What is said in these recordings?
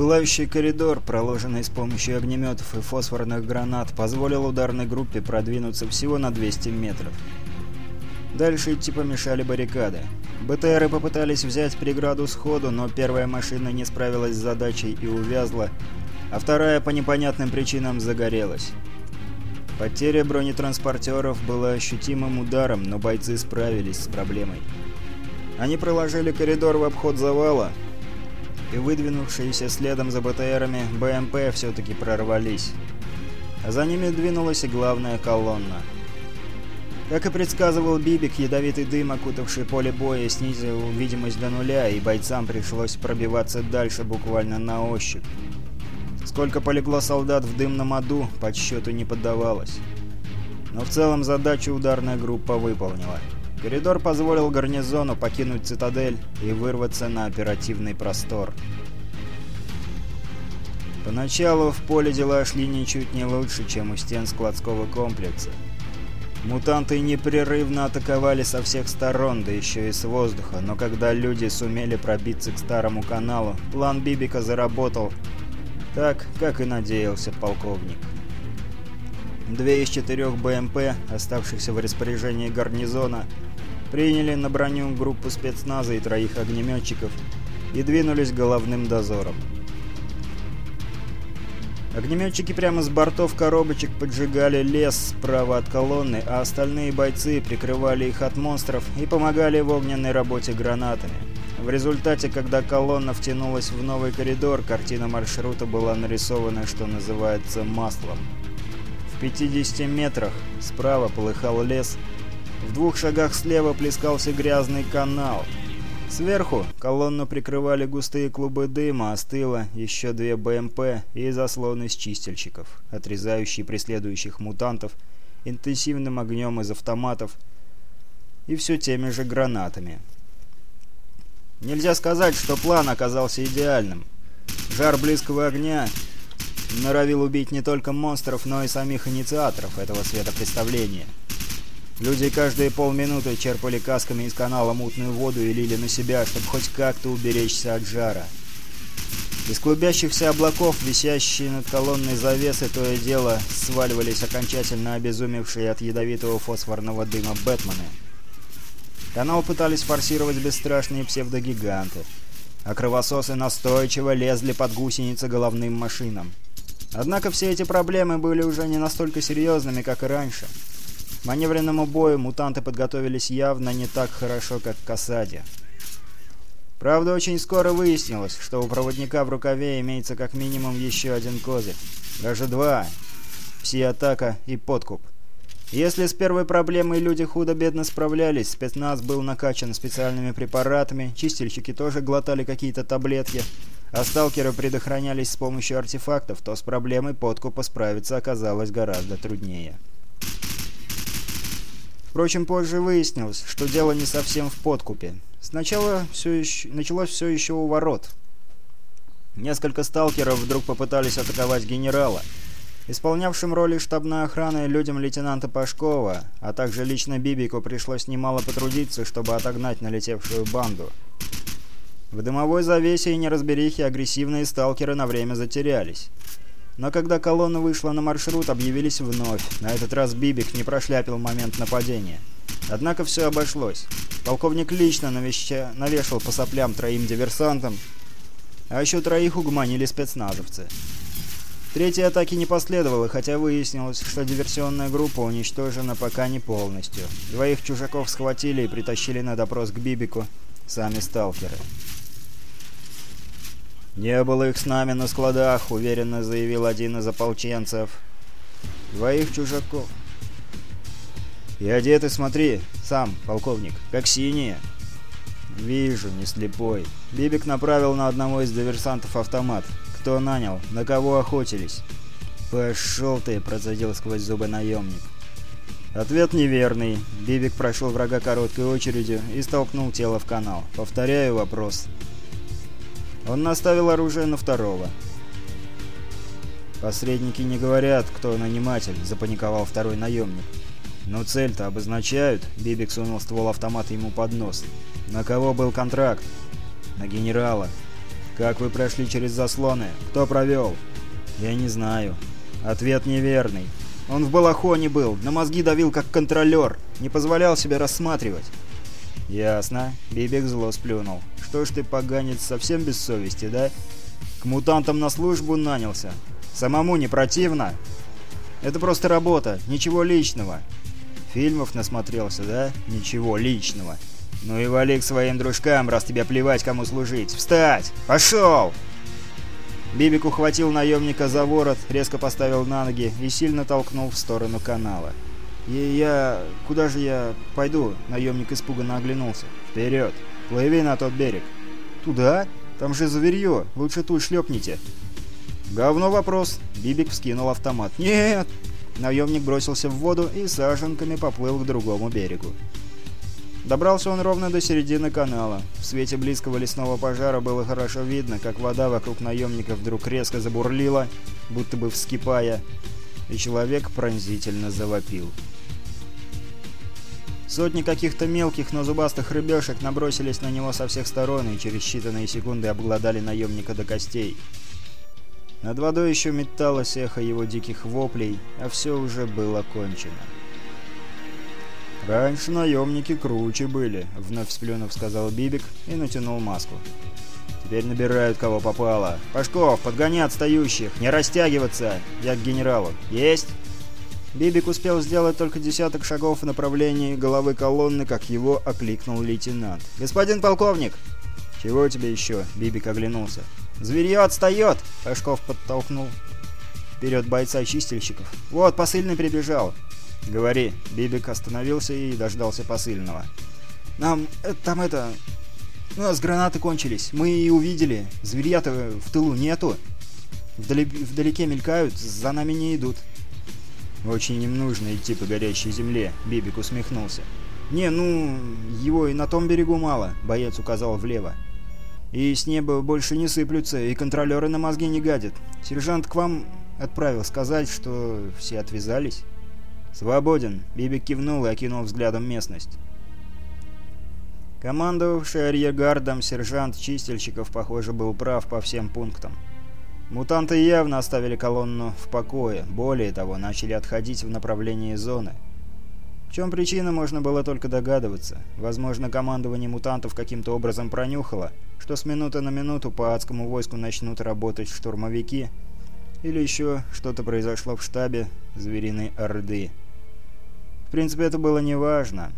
Пылающий коридор, проложенный с помощью огнеметов и фосфорных гранат, позволил ударной группе продвинуться всего на 200 метров. Дальше идти помешали баррикады. БТРы попытались взять преграду сходу, но первая машина не справилась с задачей и увязла, а вторая по непонятным причинам загорелась. Потеря бронетранспортеров была ощутимым ударом, но бойцы справились с проблемой. Они проложили коридор в обход завала, и выдвинувшиеся следом за БТРами БМП все-таки прорвались. А за ними двинулась и главная колонна. Как и предсказывал Бибик, ядовитый дым, окутавший поле боя, снизил видимость до нуля, и бойцам пришлось пробиваться дальше буквально на ощупь. Сколько полегло солдат в дымном аду, подсчету не поддавалось. Но в целом задачу ударная группа выполнила. Коридор позволил гарнизону покинуть цитадель и вырваться на оперативный простор. Поначалу в поле дела шли ничуть не лучше, чем у стен складского комплекса. Мутанты непрерывно атаковали со всех сторон, да еще и с воздуха, но когда люди сумели пробиться к старому каналу, план Бибика заработал, так, как и надеялся полковник. Две из четырех БМП, оставшихся в распоряжении гарнизона, приняли на броню группу спецназа и троих огнеметчиков и двинулись головным дозором. Огнеметчики прямо с бортов коробочек поджигали лес справа от колонны, а остальные бойцы прикрывали их от монстров и помогали в огненной работе гранатами. В результате, когда колонна втянулась в новый коридор, картина маршрута была нарисована, что называется, маслом. 50 метрах справа полыхал лес, в двух шагах слева плескался грязный канал. Сверху колонну прикрывали густые клубы дыма, а с тыла еще две БМП и заслон из чистильщиков, отрезающие преследующих мутантов интенсивным огнем из автоматов и все теми же гранатами. Нельзя сказать, что план оказался идеальным. Жар близкого огня норовил убить не только монстров, но и самих инициаторов этого светопредставления. Люди каждые полминуты черпали касками из канала мутную воду и лили на себя, чтобы хоть как-то уберечься от жара. Из клубящихся облаков, висящие над колонной завесы, то и дело сваливались окончательно обезумевшие от ядовитого фосфорного дыма Бэтмены. Канал пытались форсировать бесстрашные псевдогиганты, а кровососы настойчиво лезли под гусеницы головным машинам. Однако все эти проблемы были уже не настолько серьезными, как и раньше. К маневренному бою мутанты подготовились явно не так хорошо, как к осаде. Правда, очень скоро выяснилось, что у проводника в рукаве имеется как минимум еще один козырь. Даже два. Пси-атака и подкуп. Если с первой проблемой люди худо-бедно справлялись, спецназ был накачан специальными препаратами, чистильщики тоже глотали какие-то таблетки, а сталкеры предохранялись с помощью артефактов, то с проблемой подкупа справиться оказалось гораздо труднее. Впрочем, позже выяснилось, что дело не совсем в подкупе. Сначала все еще... началось все еще у ворот. Несколько сталкеров вдруг попытались атаковать генерала — Исполнявшим роли штабной охраны людям лейтенанта Пашкова, а также лично Бибику пришлось немало потрудиться, чтобы отогнать налетевшую банду. В дымовой завесе и неразберихе агрессивные сталкеры на время затерялись. Но когда колонна вышла на маршрут, объявились вновь. На этот раз Бибик не прошляпил момент нападения. Однако все обошлось. Полковник лично навеща... навешал по соплям троим диверсантам, а еще троих угманили спецназовцы. Третья атаки не последовало, хотя выяснилось, что диверсионная группа уничтожена пока не полностью. Двоих чужаков схватили и притащили на допрос к Бибику сами сталкеры. «Не было их с нами на складах», — уверенно заявил один из ополченцев. «Двоих чужаков». «И одеты, смотри, сам, полковник, как синие». «Вижу, не слепой». Бибик направил на одного из диверсантов автомат. Кто нанял? На кого охотились?» «Пошел ты!» – процедил сквозь зубы наемник. Ответ неверный. Бибик прошел врага короткой очередью и столкнул тело в канал. Повторяю вопрос. Он наставил оружие на второго. «Посредники не говорят, кто наниматель», – запаниковал второй наемник. «Но цель-то обозначают», – Бибик сунул ствол автомата ему под нос. «На кого был контракт?» «На генерала», «Как вы прошли через заслоны? Кто провел?» «Я не знаю». Ответ неверный. Он в балахоне был, на мозги давил как контролер, не позволял себе рассматривать. «Ясно». Бибик зло сплюнул. «Что ж ты, поганец, совсем без совести, да? К мутантам на службу нанялся. Самому не противно?» «Это просто работа, ничего личного». «Фильмов насмотрелся, да? Ничего личного». «Ну и вали к своим дружкам, раз тебе плевать, кому служить! Встать! Пошел!» Бибик ухватил наемника за ворот, резко поставил на ноги и сильно толкнул в сторону канала. «И я... куда же я пойду?» — наемник испуганно оглянулся. «Вперед! Плыви на тот берег!» «Туда? Там же зверье! Лучше тут шлепните!» «Говно вопрос!» — Бибик вскинул автомат. «Нет!» Наемник бросился в воду и саженками поплыл к другому берегу. Добрался он ровно до середины канала. В свете близкого лесного пожара было хорошо видно, как вода вокруг наемников вдруг резко забурлила, будто бы вскипая, и человек пронзительно завопил. Сотни каких-то мелких, но зубастых рыбешек набросились на него со всех сторон и через считанные секунды обглодали наемника до костей. Над водой еще металось эхо его диких воплей, а все уже было кончено. «Раньше наемники круче были», — вновь сплюнув сказал Бибик и натянул маску. «Теперь набирают, кого попало. Пашков, подгони отстающих, не растягиваться! Я к генералу. Есть?» Бибик успел сделать только десяток шагов в направлении головы колонны, как его окликнул лейтенант. «Господин полковник!» «Чего тебе еще?» — Бибик оглянулся. «Зверье отстает!» — Пашков подтолкнул вперед бойца чистильщиков. «Вот, посыльный прибежал!» Говори, Бибик остановился и дождался посыльного. Нам... Э, там это... У нас гранаты кончились, мы и увидели. Зверья-то в тылу нету. Вдали... Вдалеке мелькают, за нами не идут. Очень им нужно идти по горящей земле, Бибик усмехнулся. Не, ну, его и на том берегу мало, боец указал влево. И с неба больше не сыплются, и контролеры на мозги не гадят. Сержант к вам отправил сказать, что все отвязались. «Свободен!» — Биби кивнул и окинул взглядом местность. Командовавший арьергардом сержант Чистильщиков, похоже, был прав по всем пунктам. Мутанты явно оставили колонну в покое, более того, начали отходить в направлении зоны. В чем причина, можно было только догадываться. Возможно, командование мутантов каким-то образом пронюхало, что с минуты на минуту по адскому войску начнут работать штурмовики, или еще что-то произошло в штабе «Звериной Орды». В принципе, это было неважно.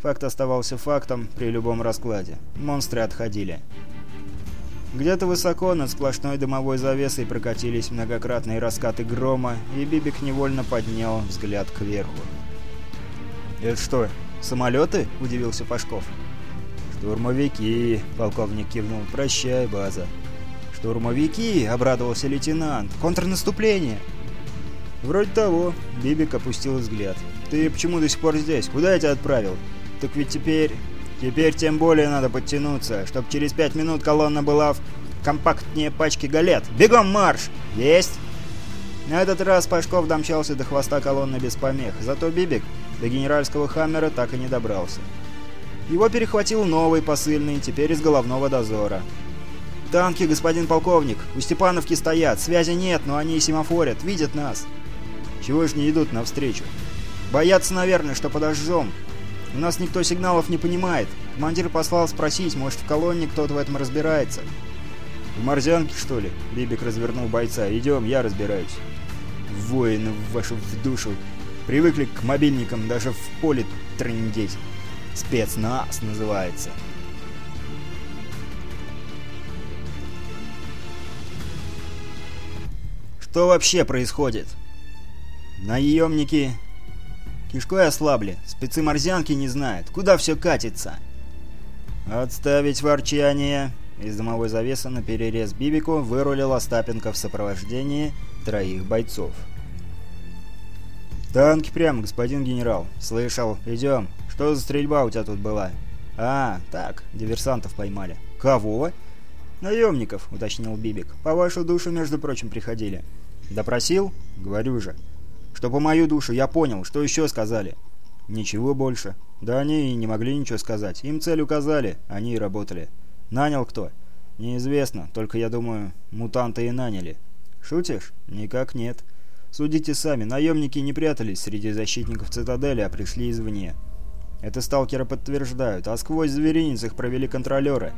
Факт оставался фактом при любом раскладе. Монстры отходили. Где-то высоко над сплошной дымовой завесой прокатились многократные раскаты грома, и Бибик невольно поднял взгляд кверху. «Это что, самолеты?» – удивился Пашков. «Штурмовики!» – полковник кивнул. «Прощай, база!» «Штурмовики!» – обрадовался лейтенант. «Контрнаступление!» «Вроде того», — Бибик опустил взгляд. «Ты почему до сих пор здесь? Куда я тебя отправил?» «Так ведь теперь...» «Теперь тем более надо подтянуться, чтобы через пять минут колонна была в компактнее пачки галет. Бегом марш!» «Есть!» На этот раз Пашков домчался до хвоста колонны без помех, зато Бибик до генеральского хаммера так и не добрался. Его перехватил новый посыльный, теперь из головного дозора. «Танки, господин полковник! У Степановки стоят, связи нет, но они семафорят, видят нас!» Чего ж не идут навстречу? Боятся, наверное, что подожжем. У нас никто сигналов не понимает. Командир послал спросить, может, в колонне кто-то в этом разбирается. В морзянке, что ли? Бибик развернул бойца. Идем, я разбираюсь. Воины вашу в душу. Привыкли к мобильникам даже в поле трындеть. Спецназ называется. Что вообще происходит? «Наемники!» «Кишкой ослабли, спецы морзянки не знают, куда все катится!» «Отставить ворчание!» Из домовой завесы на перерез Бибику вырулил Остапенко в сопровождении троих бойцов. «Танки прямо, господин генерал!» «Слышал, идем! Что за стрельба у тебя тут была?» «А, так, диверсантов поймали». «Кого?» «Наемников», — уточнил Бибик. «По вашу душу, между прочим, приходили». «Допросил?» «Говорю же» что по мою душу я понял, что еще сказали. Ничего больше. Да они и не могли ничего сказать. Им цель указали, они и работали. Нанял кто? Неизвестно, только я думаю, мутанты и наняли. Шутишь? Никак нет. Судите сами, наемники не прятались среди защитников цитадели, а пришли извне. Это сталкеры подтверждают, а сквозь зверинец их провели контролеры.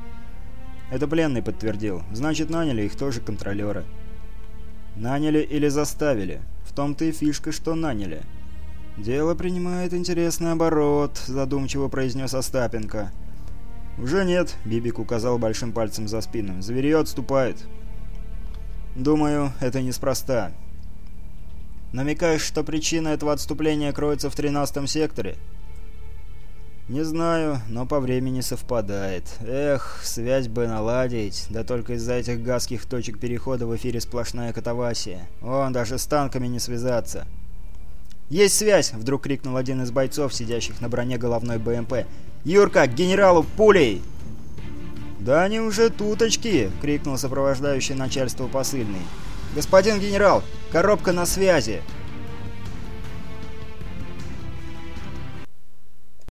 Это пленный подтвердил. Значит, наняли их тоже контролеры. Наняли или заставили. В том-то и фишка, что наняли. «Дело принимает интересный оборот», — задумчиво произнес Остапенко. «Уже нет», — Бибик указал большим пальцем за спину. «Зверье отступает». «Думаю, это неспроста». «Намекаешь, что причина этого отступления кроется в тринадцатом секторе?» Не знаю, но по времени совпадает. Эх, связь бы наладить, да только из-за этих газских точек перехода в эфире сплошная катавасия. Вон, даже с танками не связаться. «Есть связь!» — вдруг крикнул один из бойцов, сидящих на броне головной БМП. «Юрка, к генералу пулей!» «Да они уже туточки!» — крикнул сопровождающий начальство посыльный. «Господин генерал, коробка на связи!»